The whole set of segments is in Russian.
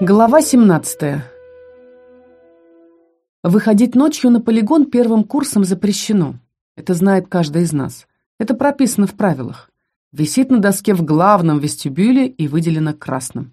Глава 17. Выходить ночью на полигон первым курсом запрещено. Это знает каждый из нас. Это прописано в правилах. Висит на доске в главном вестибюле и выделено красным.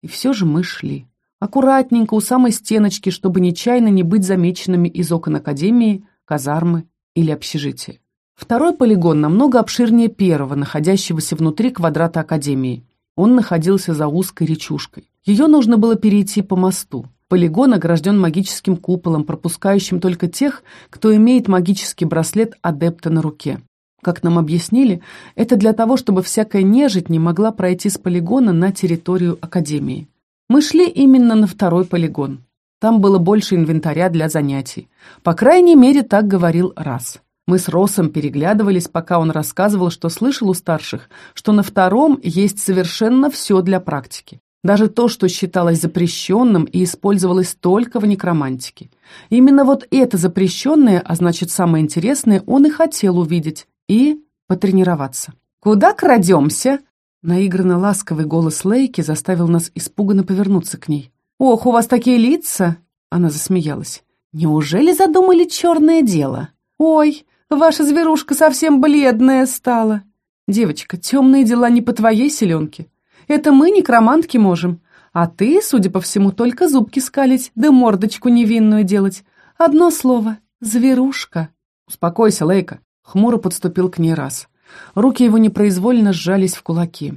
И все же мы шли. Аккуратненько у самой стеночки, чтобы нечаянно не быть замеченными из окон академии, казармы или общежития. Второй полигон намного обширнее первого, находящегося внутри квадрата академии. Он находился за узкой речушкой. Ее нужно было перейти по мосту. Полигон огражден магическим куполом, пропускающим только тех, кто имеет магический браслет адепта на руке. Как нам объяснили, это для того, чтобы всякая нежить не могла пройти с полигона на территорию Академии. Мы шли именно на второй полигон. Там было больше инвентаря для занятий. По крайней мере, так говорил Раз. Мы с Росом переглядывались, пока он рассказывал, что слышал у старших, что на втором есть совершенно все для практики. Даже то, что считалось запрещенным и использовалось только в некромантике. Именно вот это запрещенное, а значит самое интересное, он и хотел увидеть и потренироваться. «Куда крадемся?» Наигранно ласковый голос Лейки заставил нас испуганно повернуться к ней. «Ох, у вас такие лица!» Она засмеялась. «Неужели задумали черное дело?» «Ой, Ваша зверушка совсем бледная стала. Девочка, темные дела не по твоей селенке. Это мы, некромантки, можем. А ты, судя по всему, только зубки скалить, да мордочку невинную делать. Одно слово — зверушка. Успокойся, Лейка. Хмуро подступил к ней раз. Руки его непроизвольно сжались в кулаки.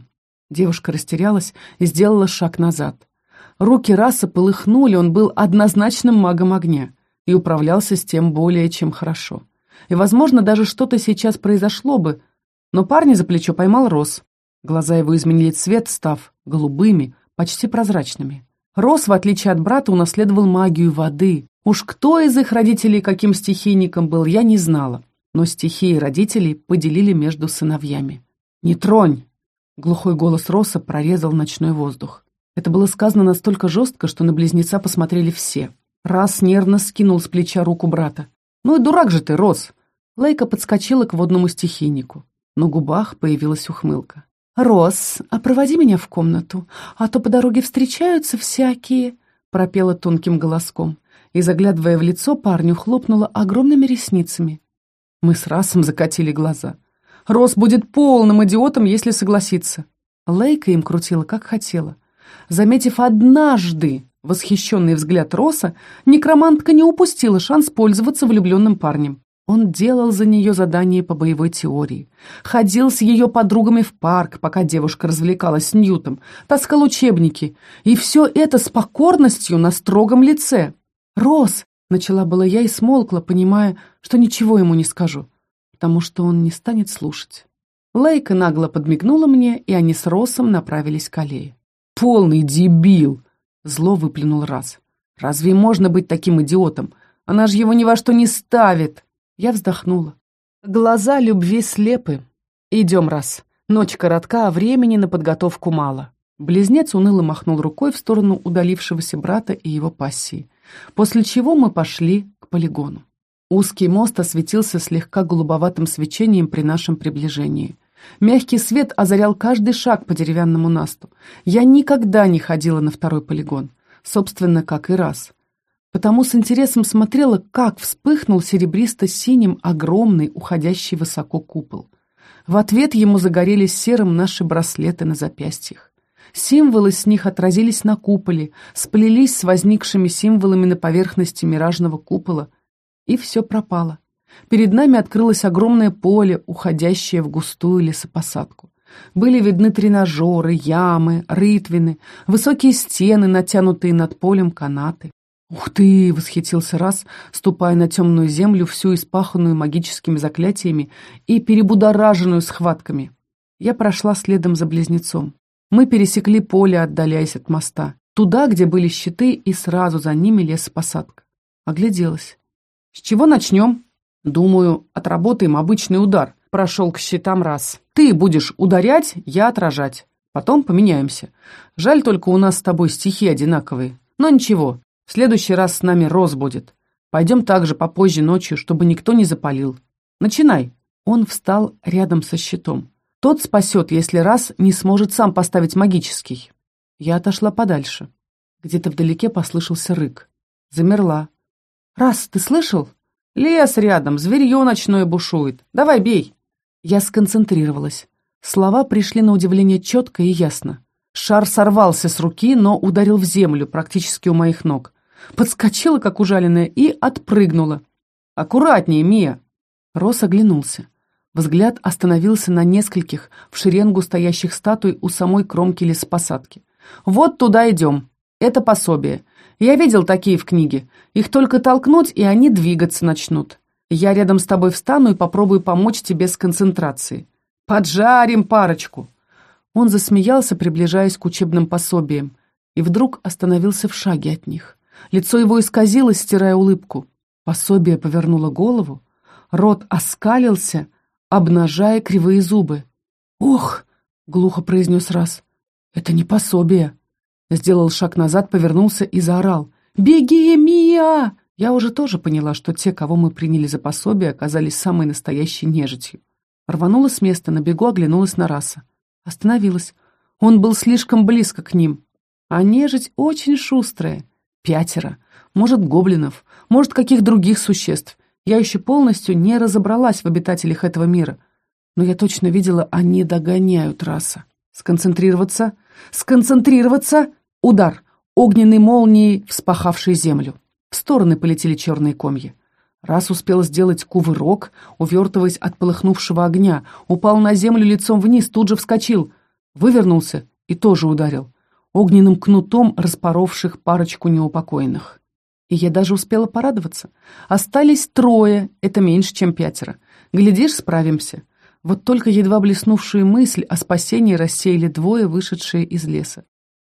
Девушка растерялась и сделала шаг назад. Руки раса полыхнули, он был однозначным магом огня и управлялся с тем более чем хорошо и, возможно, даже что-то сейчас произошло бы, но парня за плечо поймал Рос. Глаза его изменили цвет, став голубыми, почти прозрачными. Рос, в отличие от брата, унаследовал магию воды. Уж кто из их родителей каким стихийником был, я не знала, но стихии родителей поделили между сыновьями. «Не тронь!» Глухой голос Роса прорезал ночной воздух. Это было сказано настолько жестко, что на близнеца посмотрели все. Раз нервно скинул с плеча руку брата. «Ну и дурак же ты, Рос!» Лейка подскочила к водному стихийнику. На губах появилась ухмылка. «Рос, а проводи меня в комнату, а то по дороге встречаются всякие...» пропела тонким голоском и, заглядывая в лицо, парню хлопнула огромными ресницами. Мы с Расом закатили глаза. Рос будет полным идиотом, если согласится. Лейка им крутила, как хотела. Заметив однажды восхищенный взгляд Роса, некромантка не упустила шанс пользоваться влюбленным парнем. Он делал за нее задания по боевой теории, ходил с ее подругами в парк, пока девушка развлекалась с Ньютом, таскал учебники, и все это с покорностью на строгом лице. «Рос!» — начала была я и смолкла, понимая, что ничего ему не скажу, потому что он не станет слушать. Лейка нагло подмигнула мне, и они с Росом направились к аллее. «Полный дебил!» Зло выплюнул раз. «Разве можно быть таким идиотом? Она же его ни во что не ставит!» Я вздохнула. Глаза любви слепы. «Идем, раз. Ночь коротка, а времени на подготовку мало». Близнец уныло махнул рукой в сторону удалившегося брата и его пассии, после чего мы пошли к полигону. Узкий мост осветился слегка голубоватым свечением при нашем приближении. Мягкий свет озарял каждый шаг по деревянному насту. Я никогда не ходила на второй полигон, собственно, как и раз. Потому с интересом смотрела, как вспыхнул серебристо-синим огромный, уходящий высоко купол. В ответ ему загорелись серым наши браслеты на запястьях. Символы с них отразились на куполе, сплелись с возникшими символами на поверхности миражного купола, и все пропало. Перед нами открылось огромное поле, уходящее в густую лесопосадку. Были видны тренажеры, ямы, рытвины, высокие стены, натянутые над полем канаты. «Ух ты!» — восхитился раз, ступая на темную землю, всю испаханную магическими заклятиями и перебудораженную схватками. Я прошла следом за близнецом. Мы пересекли поле, отдаляясь от моста. Туда, где были щиты, и сразу за ними лесопосадка. Огляделась. «С чего начнем?» Думаю, отработаем обычный удар. Прошел к щитам раз. Ты будешь ударять, я отражать. Потом поменяемся. Жаль только у нас с тобой стихи одинаковые. Но ничего, в следующий раз с нами Роз будет. Пойдем также попозже ночью, чтобы никто не запалил. Начинай. Он встал рядом со щитом. Тот спасет, если раз не сможет сам поставить магический. Я отошла подальше. Где-то вдалеке послышался рык. Замерла. «Раз, ты слышал? Лес рядом, зверье ночное бушует. Давай, бей!» Я сконцентрировалась. Слова пришли на удивление четко и ясно. Шар сорвался с руки, но ударил в землю, практически у моих ног. Подскочила, как ужаленная, и отпрыгнула. «Аккуратнее, Мия!» Рос оглянулся. Взгляд остановился на нескольких в шеренгу стоящих статуй у самой кромки лесопосадки. «Вот туда идем. Это пособие. Я видел такие в книге. Их только толкнуть, и они двигаться начнут. Я рядом с тобой встану и попробую помочь тебе с концентрацией. Поджарим парочку!» Он засмеялся, приближаясь к учебным пособиям, и вдруг остановился в шаге от них. Лицо его исказилось, стирая улыбку. Пособие повернуло голову, рот оскалился, обнажая кривые зубы. «Ох!» — глухо произнес раз. «Это не пособие!» Сделал шаг назад, повернулся и заорал. «Беги, Мия!» Я уже тоже поняла, что те, кого мы приняли за пособие, оказались самой настоящей нежитью. Рванула с места, на бегу оглянулась на раса. Остановилась. Он был слишком близко к ним. А нежить очень шустрая. Пятеро. Может, гоблинов. Может, каких других существ. Я еще полностью не разобралась в обитателях этого мира. Но я точно видела, они догоняют раса. Сконцентрироваться. Сконцентрироваться. Удар. Огненной молнией, вспахавшей землю. В стороны полетели черные комья. Раз успел сделать кувырок, увертываясь от полыхнувшего огня, упал на землю лицом вниз, тут же вскочил, вывернулся и тоже ударил, огненным кнутом распоровших парочку неупокоенных. И я даже успела порадоваться. Остались трое, это меньше, чем пятеро. Глядишь, справимся. Вот только едва блеснувшую мысль о спасении рассеяли двое, вышедшие из леса.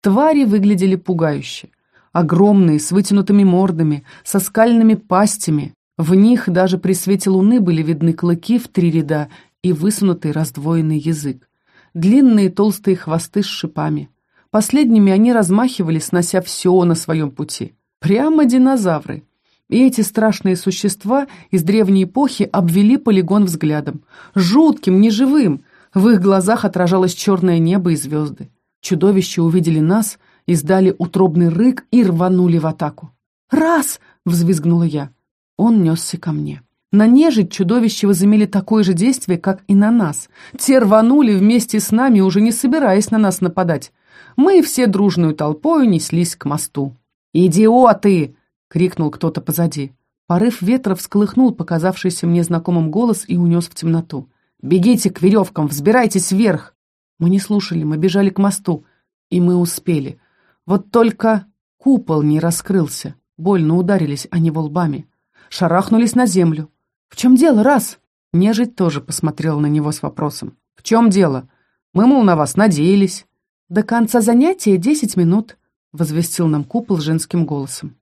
Твари выглядели пугающе. Огромные, с вытянутыми мордами, со скальными пастями. В них даже при свете луны были видны клыки в три ряда и высунутый раздвоенный язык. Длинные толстые хвосты с шипами. Последними они размахивали, снося все на своем пути. Прямо динозавры. И эти страшные существа из древней эпохи обвели полигон взглядом. Жутким, неживым. В их глазах отражалось черное небо и звезды. Чудовища увидели нас — издали утробный рык и рванули в атаку. «Раз!» — взвизгнула я. Он несся ко мне. На нежить чудовища возымели такое же действие, как и на нас. Те рванули вместе с нами, уже не собираясь на нас нападать. Мы все дружную толпою неслись к мосту. «Идиоты!» — крикнул кто-то позади. Порыв ветра всколыхнул показавшийся мне знакомым голос и унес в темноту. «Бегите к веревкам, взбирайтесь вверх!» Мы не слушали, мы бежали к мосту. И мы успели. Вот только купол не раскрылся. Больно ударились они лбами. Шарахнулись на землю. «В чем дело, раз?» Нежить тоже посмотрела на него с вопросом. «В чем дело? Мы, мол, на вас надеялись». «До конца занятия десять минут», — возвестил нам купол женским голосом.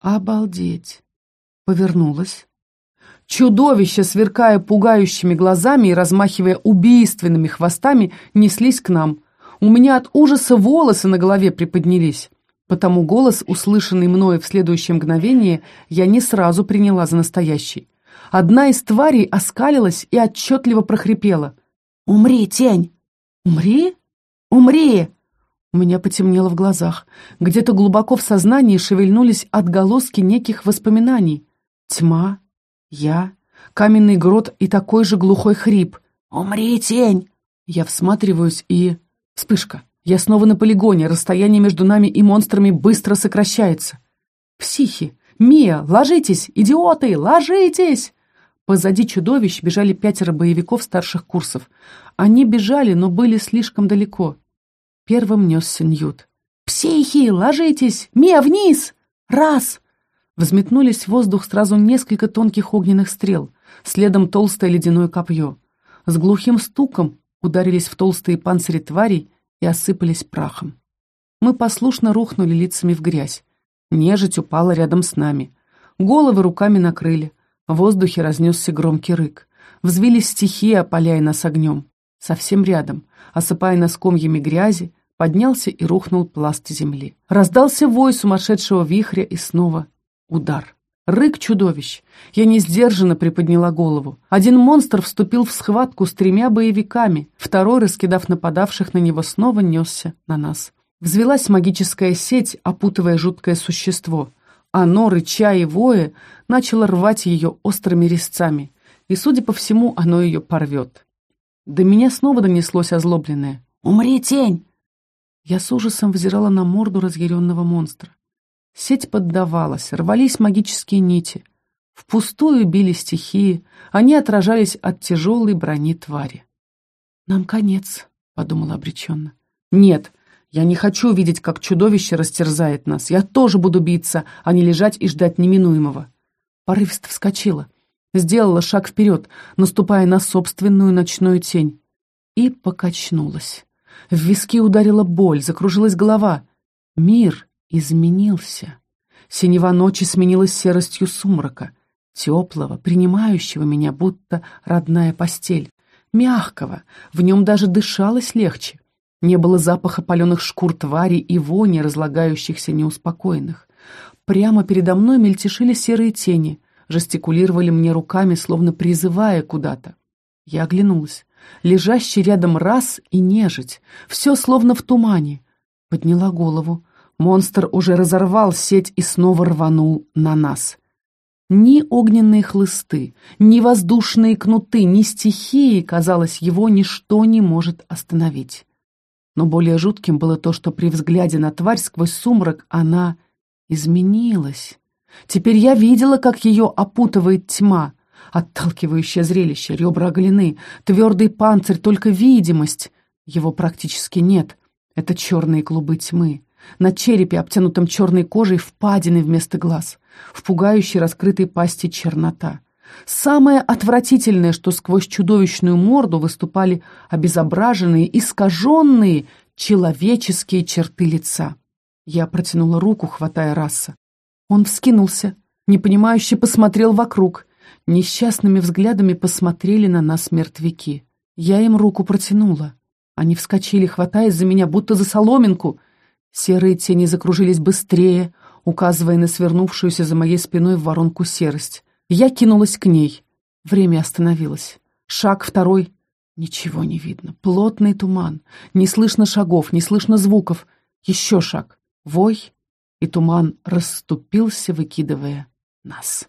«Обалдеть!» Повернулась. Чудовища, сверкая пугающими глазами и размахивая убийственными хвостами, неслись к нам. У меня от ужаса волосы на голове приподнялись. Потому голос, услышанный мною в следующее мгновение, я не сразу приняла за настоящий. Одна из тварей оскалилась и отчетливо прохрипела. «Умри, тень!» «Умри? Умри!» У меня потемнело в глазах. Где-то глубоко в сознании шевельнулись отголоски неких воспоминаний. Тьма, я, каменный грот и такой же глухой хрип. «Умри, тень!» Я всматриваюсь и... Вспышка. Я снова на полигоне, расстояние между нами и монстрами быстро сокращается. Психи! Мия, ложитесь! Идиоты, ложитесь! Позади чудовищ бежали пятеро боевиков старших курсов. Они бежали, но были слишком далеко. Первым несся Ньют. «Психи, ложитесь! Мия, вниз! Раз!» Взметнулись в воздух сразу несколько тонких огненных стрел, следом толстое ледяное копье. С глухим стуком ударились в толстые панцири тварей и осыпались прахом. Мы послушно рухнули лицами в грязь. Нежить упала рядом с нами. Головы руками накрыли. В воздухе разнесся громкий рык. Взвились стихии, опаляя нас огнем. Совсем рядом, осыпая нас комьями грязи, поднялся и рухнул пласт земли. Раздался вой сумасшедшего вихря и снова удар. Рык чудовищ. Я не сдержанно приподняла голову. Один монстр вступил в схватку с тремя боевиками, второй, раскидав нападавших на него, снова несся на нас. Взвелась магическая сеть, опутывая жуткое существо. Оно, рыча и воя, начало рвать ее острыми резцами, и, судя по всему, оно ее порвет. До меня снова донеслось озлобленное. «Умри, тень!» Я с ужасом взирала на морду разъяренного монстра. Сеть поддавалась, рвались магические нити. Впустую били стихии, они отражались от тяжелой брони твари. «Нам конец», — подумала обреченно. «Нет, я не хочу видеть, как чудовище растерзает нас. Я тоже буду биться, а не лежать и ждать неминуемого». Порывисто вскочила, сделала шаг вперед, наступая на собственную ночную тень, и покачнулась. В виски ударила боль, закружилась голова. Мир изменился. Синева ночи сменилась серостью сумрака, теплого, принимающего меня, будто родная постель, мягкого, в нем даже дышалось легче. Не было запаха паленых шкур твари и вони разлагающихся неуспокоенных. Прямо передо мной мельтешили серые тени, жестикулировали мне руками, словно призывая куда-то. Я оглянулась лежащий рядом раз и нежить, все словно в тумане. Подняла голову. Монстр уже разорвал сеть и снова рванул на нас. Ни огненные хлысты, ни воздушные кнуты, ни стихии, казалось, его ничто не может остановить. Но более жутким было то, что при взгляде на тварь сквозь сумрак она изменилась. Теперь я видела, как ее опутывает тьма — Отталкивающее зрелище, ребра оголены, твердый панцирь, только видимость. Его практически нет. Это черные клубы тьмы. На черепе, обтянутом черной кожей, впадины вместо глаз. В пугающей раскрытой пасти чернота. Самое отвратительное, что сквозь чудовищную морду выступали обезображенные, искаженные человеческие черты лица. Я протянула руку, хватая раса. Он вскинулся, непонимающе посмотрел вокруг. Несчастными взглядами посмотрели на нас мертвяки. Я им руку протянула. Они вскочили, хватаясь за меня, будто за соломинку. Серые тени закружились быстрее, указывая на свернувшуюся за моей спиной в воронку серость. Я кинулась к ней. Время остановилось. Шаг второй. Ничего не видно. Плотный туман. Не слышно шагов, не слышно звуков. Еще шаг. Вой. И туман расступился, выкидывая нас.